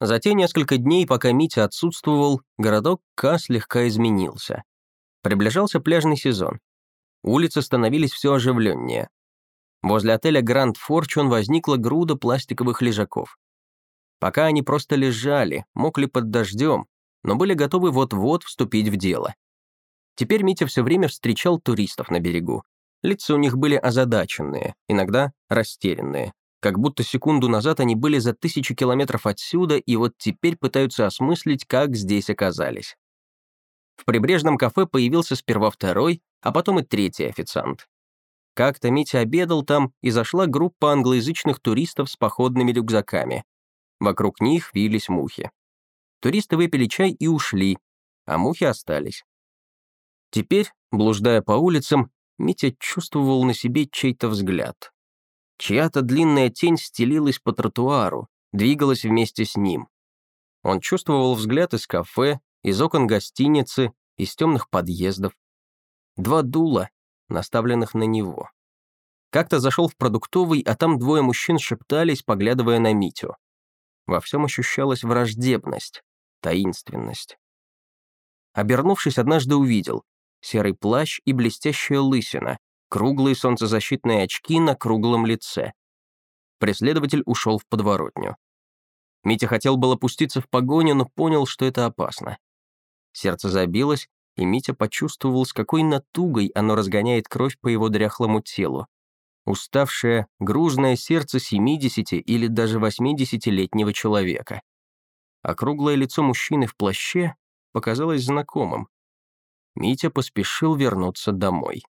За те несколько дней, пока Митя отсутствовал, городок К слегка изменился. Приближался пляжный сезон. Улицы становились все оживленнее. Возле отеля Гранд Форчун возникла груда пластиковых лежаков. Пока они просто лежали, мокли под дождем, но были готовы вот-вот вступить в дело. Теперь Митя все время встречал туристов на берегу. Лица у них были озадаченные, иногда растерянные как будто секунду назад они были за тысячу километров отсюда и вот теперь пытаются осмыслить, как здесь оказались. В прибрежном кафе появился сперва второй, а потом и третий официант. Как-то Митя обедал там, и зашла группа англоязычных туристов с походными рюкзаками. Вокруг них вились мухи. Туристы выпили чай и ушли, а мухи остались. Теперь, блуждая по улицам, Митя чувствовал на себе чей-то взгляд. Чья-то длинная тень стелилась по тротуару, двигалась вместе с ним. Он чувствовал взгляд из кафе, из окон гостиницы, из темных подъездов. Два дула, наставленных на него. Как-то зашел в продуктовый, а там двое мужчин шептались, поглядывая на Митю. Во всем ощущалась враждебность, таинственность. Обернувшись, однажды увидел серый плащ и блестящая лысина, круглые солнцезащитные очки на круглом лице. Преследователь ушел в подворотню. Митя хотел было пуститься в погоню, но понял, что это опасно. Сердце забилось, и Митя почувствовал, с какой натугой оно разгоняет кровь по его дряхлому телу. Уставшее, грузное сердце 70 или даже 80-летнего человека. Округлое лицо мужчины в плаще показалось знакомым. Митя поспешил вернуться домой.